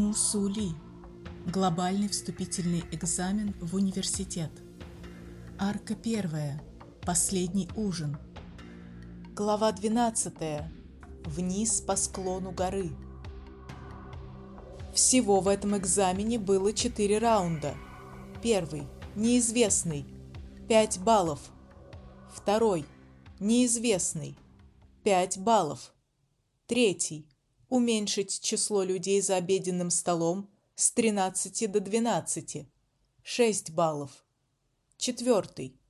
Мусули. Глобальный вступительный экзамен в университет. Арка первая. Последний ужин. Глава 12. Вниз по склону горы. Всего в этом экзамене было 4 раунда. Первый неизвестный 5 баллов. Второй неизвестный 5 баллов. Третий уменьшить число людей за обеденным столом с 13 до 12 6 баллов. Четвертый.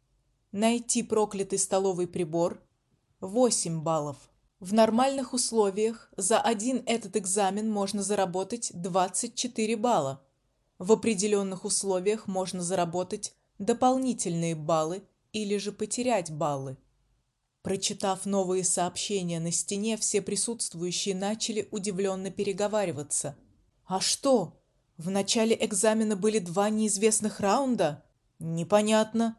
Найти проклятый столовый прибор 8 баллов. В нормальных условиях за один этот экзамен можно заработать 24 балла. В определенных условиях можно заработать дополнительные баллы или же потерять баллы. Прочитав новые сообщения на стене, все присутствующие начали удивленно переговариваться. А что? В начале экзамена были два неизвестных раунда? Непонятно.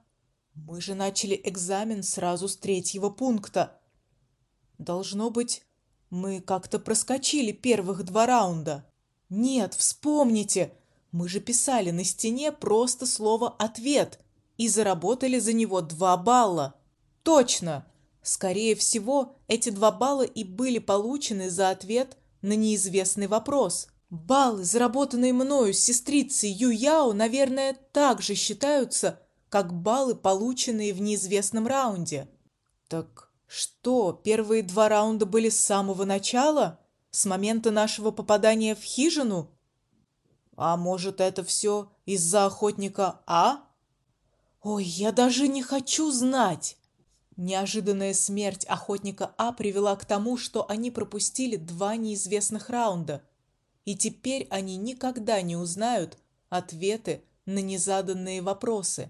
Мы же начали экзамен сразу с третьего пункта. Должно быть, мы как-то проскочили первых два раунда. Нет, вспомните, мы же писали на стене просто слово ответ и заработали за него два балла. Точно. Скорее всего, эти два балла и были получены за ответ на неизвестный вопрос. Баллы, заработанные мною с сестрицей Юяо, наверное, также считаются, как баллы, полученные в неизвестном раунде. Так что, первые два раунда были с самого начала? С момента нашего попадания в хижину? А может, это все из-за охотника А? Ой, я даже не хочу знать. Неожиданная смерть охотника А привела к тому, что они пропустили два неизвестных раунда, и теперь они никогда не узнают ответы на незаданные вопросы.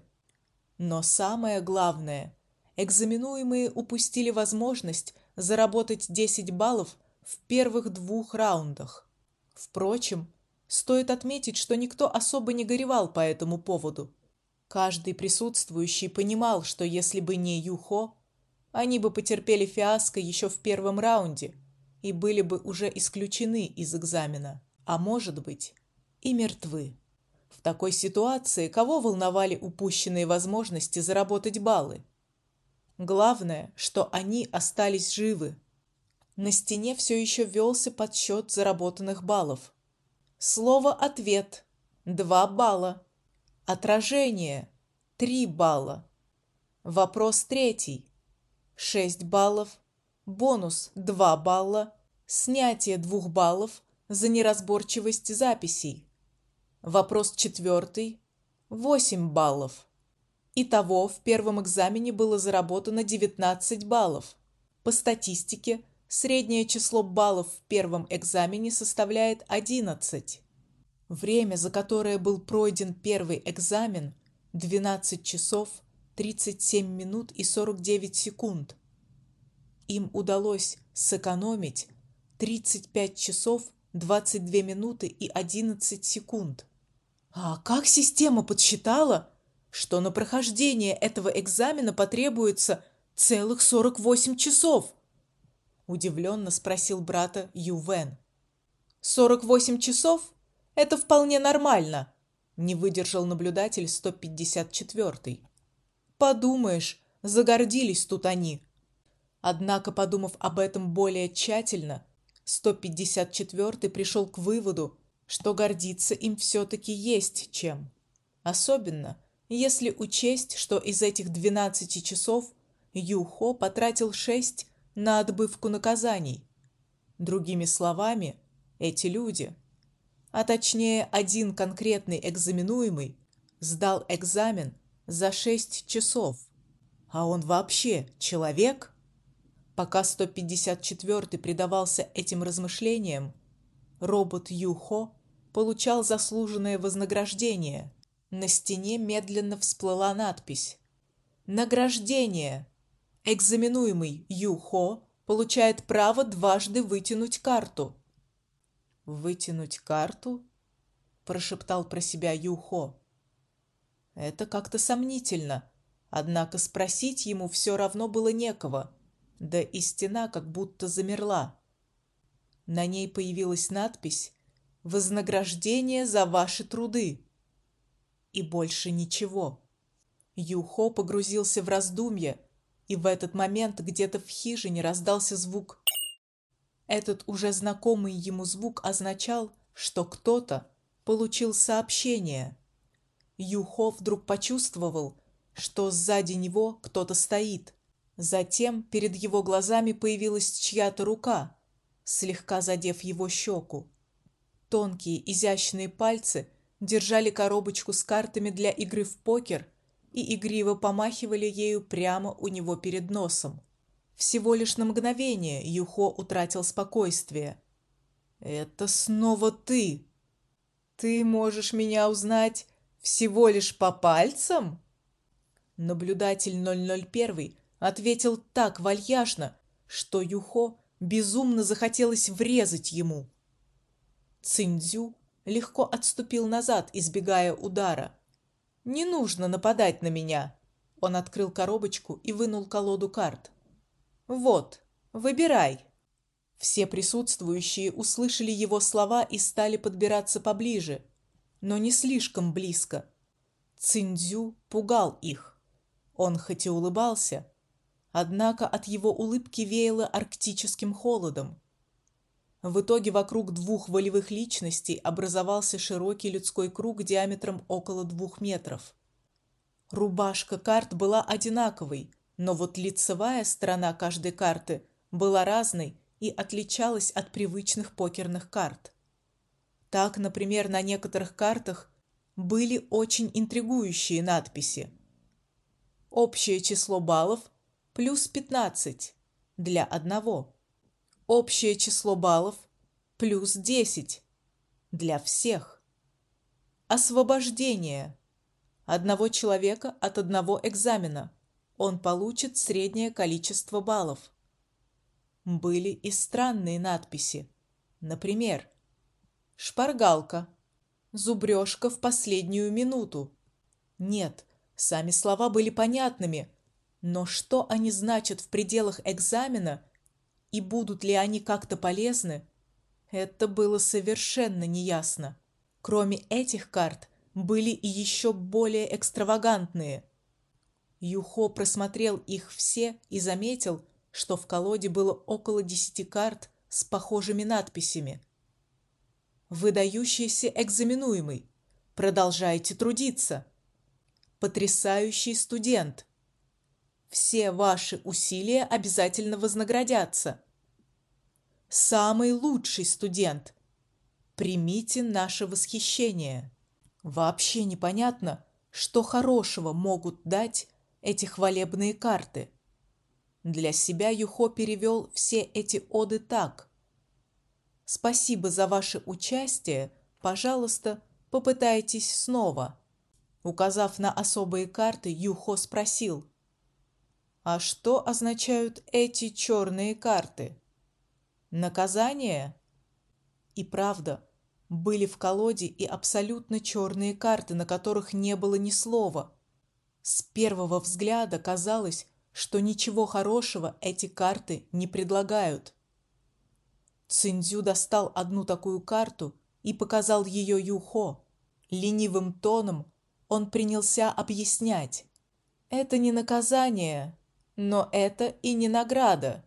Но самое главное, экзаменуемые упустили возможность заработать 10 баллов в первых двух раундах. Впрочем, стоит отметить, что никто особо не горевал по этому поводу. Каждый присутствующий понимал, что если бы не Юхо, они бы потерпели фиаско еще в первом раунде и были бы уже исключены из экзамена, а может быть, и мертвы. В такой ситуации кого волновали упущенные возможности заработать баллы? Главное, что они остались живы. На стене все еще велся подсчет заработанных баллов. Слово «ответ» – 2 балла. Отражение – 3 балла. Вопрос третий 6 баллов, бонус 2 балла, снятие 2 баллов за неразборчивость записей. Вопрос четвертый – 8 баллов. Итого в первом экзамене было заработано 19 баллов. По статистике, среднее число баллов в первом экзамене составляет 11. Время, за которое был пройден первый экзамен – 12 часов 37 минут и 49 секунд. Им удалось сэкономить 35 часов 22 минуты и 11 секунд. А как система подсчитала, что на прохождение этого экзамена потребуется целых 48 часов? Удивленно спросил брата Ювен. 48 часов – это вполне нормально, не выдержал наблюдатель 154 -й. Подумаешь, загордились тут они. Однако, подумав об этом более тщательно, 154-й пришел к выводу, что гордиться им все-таки есть чем. Особенно, если учесть, что из этих 12 часов Юхо потратил 6 на отбывку наказаний. Другими словами, эти люди, а точнее один конкретный экзаменуемый, сдал экзамен за шесть часов. А он вообще человек? Пока 154-й предавался этим размышлениям, робот Юхо получал заслуженное вознаграждение. На стене медленно всплыла надпись «Награждение! Экзаменуемый Юхо получает право дважды вытянуть карту». «Вытянуть карту?» – прошептал про себя Юхо. Это как-то сомнительно. Однако спросить ему все равно было некого. Да и стена как будто замерла. На ней появилась надпись вознаграждение за ваши труды. И больше ничего. Юхо погрузился в раздумья, и в этот момент где-то в хижине раздался звук. Этот уже знакомый ему звук означал, что кто-то получил сообщение. Юхо вдруг почувствовал, что сзади него кто-то стоит. Затем перед его глазами появилась чья-то рука, слегка задев его щеку. Тонкие изящные пальцы держали коробочку с картами для игры в покер и игриво помахивали ею прямо у него перед носом. Всего лишь на мгновение Юхо утратил спокойствие. Это снова ты. Ты можешь меня узнать всего лишь по пальцам? Наблюдатель 001 ответил так вальяжно, что Юхо безумно захотелось врезать ему. Циндзю легко отступил назад, избегая удара. Не нужно нападать на меня. Он открыл коробочку и вынул колоду карт. Вот, выбирай. Все присутствующие услышали его слова и стали подбираться поближе, но не слишком близко. Циндзю пугал их. Он хоть и улыбался, однако от его улыбки веяло арктическим холодом. В итоге вокруг двух волевых личностей образовался широкий людской круг диаметром около двух метров. Рубашка карт была одинаковой, но вот лицевая сторона каждой карты была разной и отличалась от привычных покерных карт. Так, например, на некоторых картах были очень интригующие надписи. Общее число баллов плюс 15 для одного. Общее число баллов плюс 10 для всех. Освобождение одного человека от одного экзамена. Он получит среднее количество баллов. Были и странные надписи. Например, шпаргалка, зубрежка в последнюю минуту. Нет, сами слова были понятными, но что они значат в пределах экзамена и будут ли они как-то полезны, это было совершенно неясно. Кроме этих карт, были и еще более экстравагантные. Юхо просмотрел их все и заметил, что в колоде было около десяти карт с похожими надписями. Выдающийся экзаменуемый. Продолжайте трудиться. Потрясающий студент. Все ваши усилия обязательно вознаградятся. Самый лучший студент. Примите наше восхищение. Вообще непонятно, что хорошего могут дать эти хвалебные карты. Для себя Юхо перевел все эти оды так: Спасибо за ваше участие. Пожалуйста, попытайтесь снова. Указав на особые карты, Юхо спросил: А что означают эти черные карты? Наказание? И правда, были в колоде и абсолютно черные карты, на которых не было ни слова. С первого взгляда казалось, что ничего хорошего эти карты не предлагают. Циндзю достал одну такую карту и показал ее Юхо. Ленивым тоном он принялся объяснять: "Это не наказание, но это и не награда.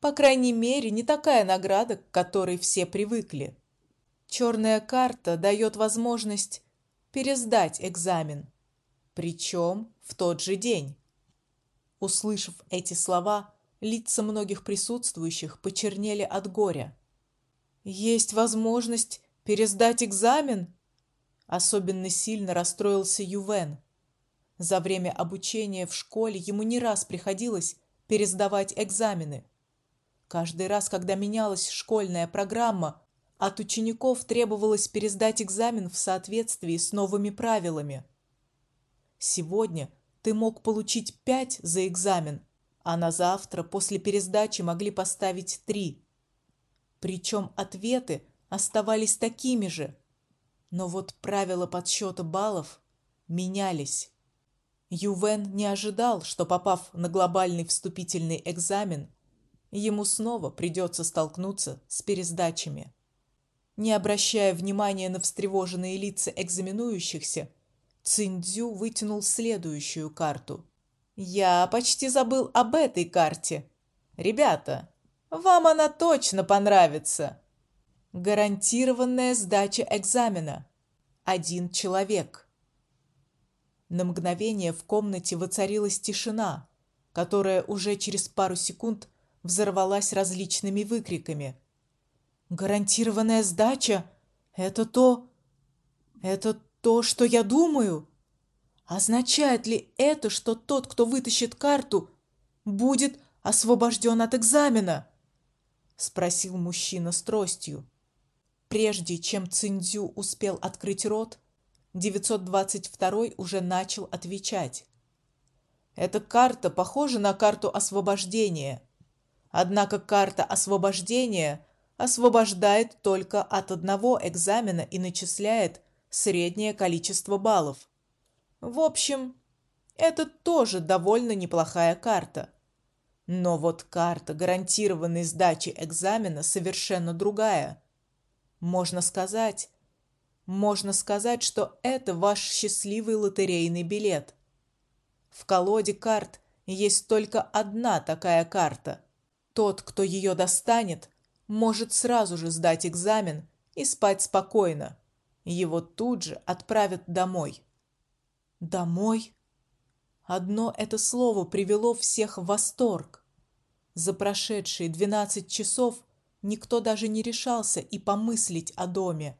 По крайней мере, не такая награда, к которой все привыкли. Черная карта дает возможность пересдать экзамен, причем в тот же день. Услышав эти слова, лица многих присутствующих почернели от горя. Есть возможность пересдать экзамен? Особенно сильно расстроился Ювен. За время обучения в школе ему не раз приходилось пересдавать экзамены. Каждый раз, когда менялась школьная программа, от учеников требовалось пересдать экзамен в соответствии с новыми правилами. Сегодня ты мог получить пять за экзамен, а на завтра после пересдачи могли поставить три. Причем ответы оставались такими же, но вот правила подсчета баллов менялись. Ювен не ожидал, что попав на глобальный вступительный экзамен, ему снова придется столкнуться с пересдачами. Не обращая внимания на встревоженные лица экзаменующихся, Циндзю вытянул следующую карту. «Я почти забыл об этой карте. Ребята, вам она точно понравится. Гарантированная сдача экзамена. Один человек». На мгновение в комнате воцарилась тишина, которая уже через пару секунд взорвалась различными выкриками – Гарантированная сдача — это то... Это то, что я думаю? Означает ли это, что тот, кто вытащит карту, будет освобожден от экзамена? Спросил мужчина с тростью. Прежде чем Циндзю успел открыть рот, 922 уже начал отвечать. Эта карта похожа на карту освобождения. Однако карта освобождения освобождает только от одного экзамена и начисляет среднее количество баллов. В общем, это тоже довольно неплохая карта. Но вот карта гарантированной сдачи экзамена совершенно другая. Можно сказать, можно сказать, что это ваш счастливый лотерейный билет. В колоде карт есть только одна такая карта. Тот, кто ее достанет, может сразу же сдать экзамен и спать спокойно. Его тут же отправят домой. Домой? Одно это слово привело всех в восторг. За прошедшие двенадцать часов никто даже не решался и помыслить о доме.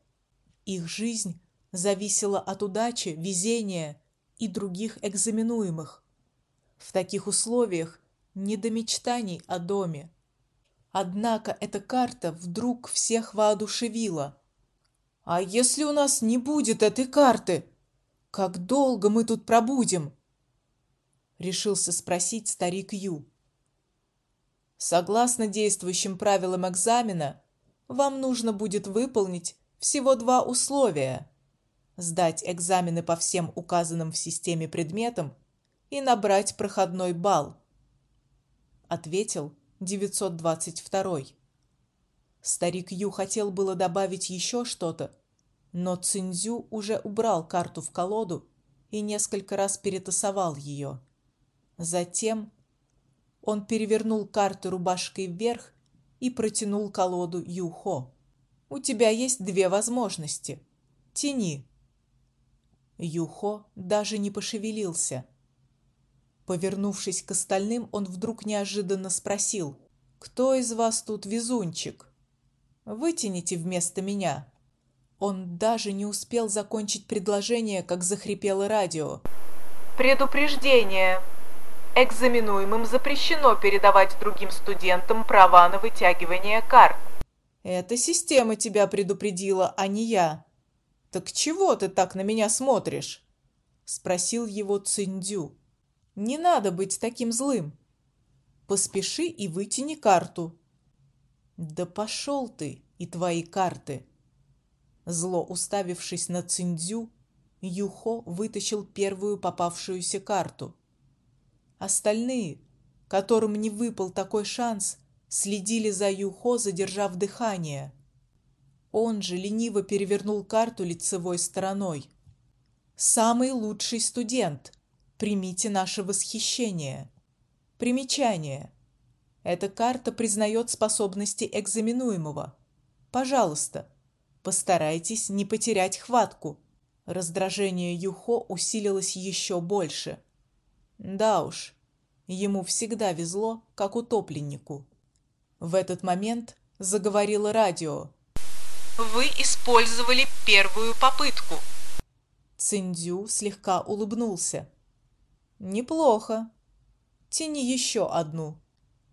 Их жизнь зависела от удачи, везения и других экзаменуемых. В таких условиях не до мечтаний о доме. Однако эта карта вдруг всех воодушевила. А если у нас не будет этой карты, как долго мы тут пробудем? решился спросить старик Ю. Согласно действующим правилам экзамена, вам нужно будет выполнить всего два условия: сдать экзамены по всем указанным в системе предметам и набрать проходной балл, ответил 922. Старик Ю хотел было добавить еще что-то, но Цинзю уже убрал карту в колоду и несколько раз перетасовал ее. Затем он перевернул карты рубашкой вверх и протянул колоду Юхо. У тебя есть две возможности. Тяни. Юхо даже не пошевелился. Повернувшись к остальным, он вдруг неожиданно спросил: "Кто из вас тут везунчик? Вытяните вместо меня". Он даже не успел закончить предложение, как захрипело радио. Предупреждение. Экзаменуемым запрещено передавать другим студентам права на вытягивание карт. Это система тебя предупредила, а не я. Так чего ты так на меня смотришь? спросил его Циндю. Не надо быть таким злым. Поспеши и вытяни карту. Да пошел ты и твои карты. Зло уставившись на Циндзю, Юхо вытащил первую попавшуюся карту. Остальные, которым не выпал такой шанс, следили за Юхо, задержав дыхание. Он же лениво перевернул карту лицевой стороной. Самый лучший студент, Примите наше восхищение. Примечание. Эта карта признает способности экзаменуемого. Пожалуйста, постарайтесь не потерять хватку. Раздражение Юхо усилилось еще больше. Да уж, ему всегда везло, как утопленнику. В этот момент заговорило радио. Вы использовали первую попытку. Циндю слегка улыбнулся. Неплохо. Тяни еще одну.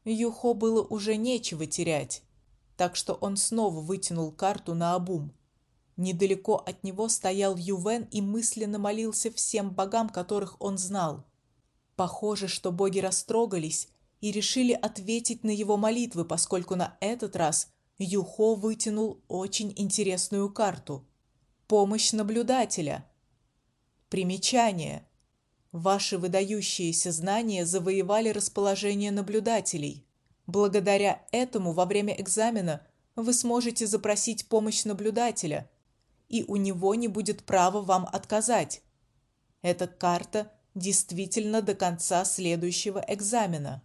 Юхо было уже нечего терять, так что он снова вытянул карту на обум. Недалеко от него стоял Ювен и мысленно молился всем богам, которых он знал. Похоже, что боги растрогались и решили ответить на его молитвы, поскольку на этот раз Юхо вытянул очень интересную карту. Помощь наблюдателя. Примечание. Ваши выдающиеся знания завоевали расположение наблюдателей. Благодаря этому во время экзамена вы сможете запросить помощь наблюдателя, и у него не будет права вам отказать. Эта карта действительно до конца следующего экзамена.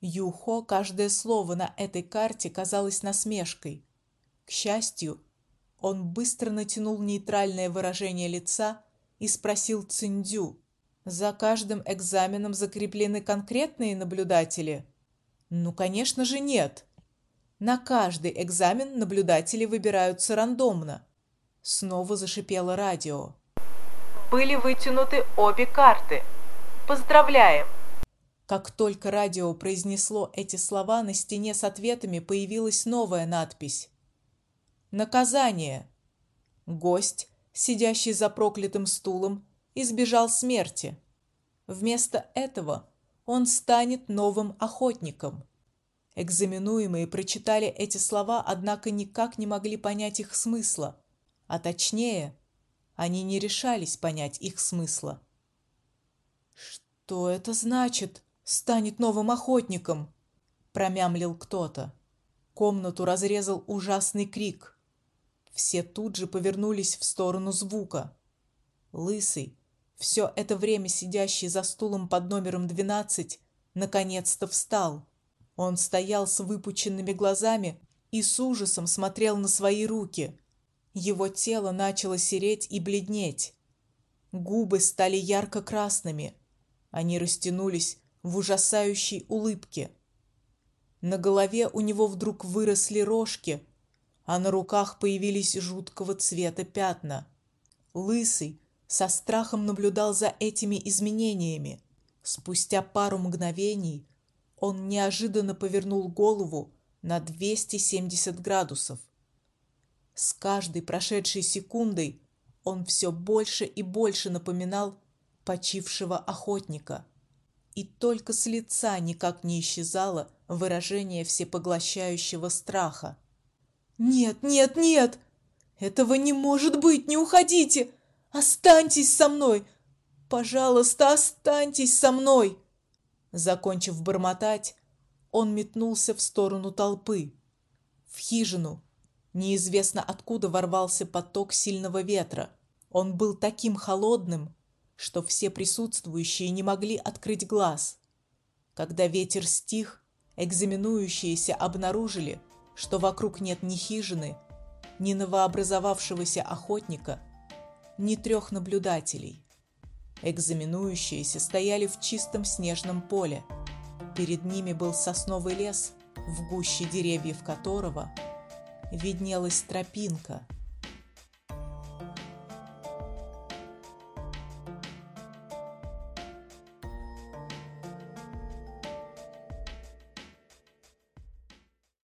Юхо каждое слово на этой карте казалось насмешкой. К счастью, он быстро натянул нейтральное выражение лица и спросил Циндю: "За каждым экзаменом закреплены конкретные наблюдатели?" "Ну, конечно же, нет. На каждый экзамен наблюдатели выбираются рандомно". Снова зашипело радио. Были вытянуты обе карты. Поздравляем. Как только радио произнесло эти слова, на стене с ответами появилась новая надпись. Наказание. Гость, сидящий за проклятым стулом, избежал смерти. Вместо этого он станет новым охотником. Экзаменуемые прочитали эти слова, однако никак не могли понять их смысла, а точнее, они не решались понять их смысла. Что это значит? станет новым охотником, промямлил кто-то. Комнату разрезал ужасный крик. Все тут же повернулись в сторону звука. Лысый, все это время сидящий за стулом под номером двенадцать, наконец-то встал. Он стоял с выпученными глазами и с ужасом смотрел на свои руки. Его тело начало сереть и бледнеть. Губы стали ярко-красными. Они растянулись в ужасающей улыбке. На голове у него вдруг выросли рожки, а на руках появились жуткого цвета пятна. Лысый со страхом наблюдал за этими изменениями. Спустя пару мгновений он неожиданно повернул голову на 270 градусов. С каждой прошедшей секундой он все больше и больше напоминал почившего охотника и только с лица никак не исчезало выражение всепоглощающего страха. Нет, нет, нет. Этого не может быть, не уходите. Останьтесь со мной. Пожалуйста, останьтесь со мной. Закончив бормотать, он метнулся в сторону толпы, в хижину. Неизвестно откуда ворвался поток сильного ветра. Он был таким холодным, что все присутствующие не могли открыть глаз. Когда ветер стих, экзаменующиеся обнаружили, что вокруг нет ни хижины, ни новообразовавшегося охотника, ни трех наблюдателей. Экзаменующиеся стояли в чистом снежном поле. Перед ними был сосновый лес, в гуще деревьев которого виднелась тропинка –